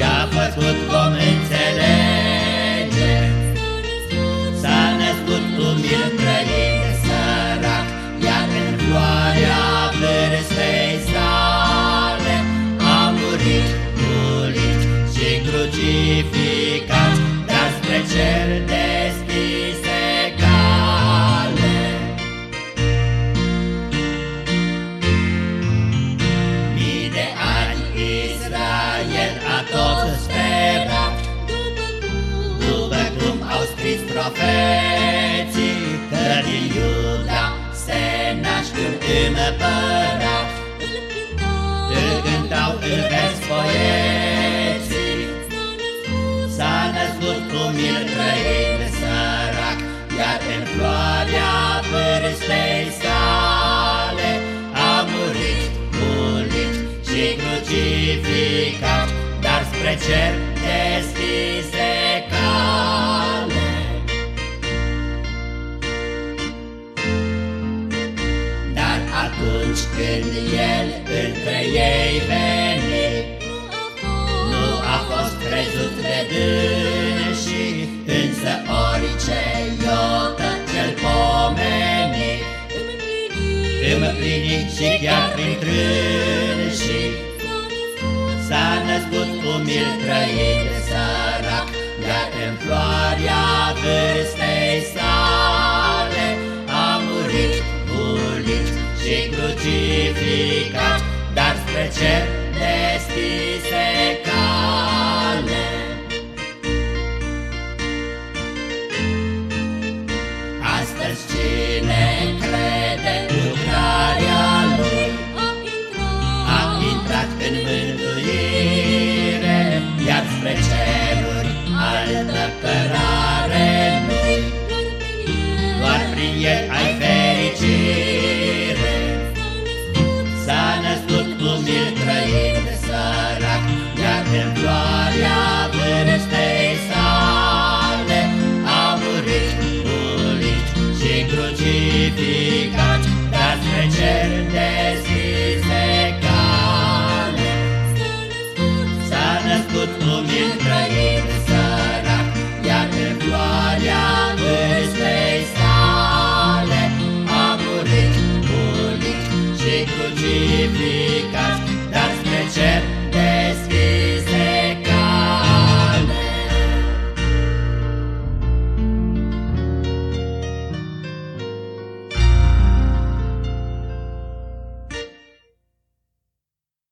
și-a făcut pomen. Profeții Că din Iuda se naște un împărat Îl cântau în vers poeții. S-a născut cum el trăit sărac Iar în floarea vârstei sale A murit, murit și crucificat. Dar spre cer deschise atunci când el între ei veni Nu a fost crezut de dânsii Însă orice iotă cel pomeni. Împlini și chiar prin trânsii S-a născut umil trăit sărac Iar în floarea vârstei sale A murit, murit Dar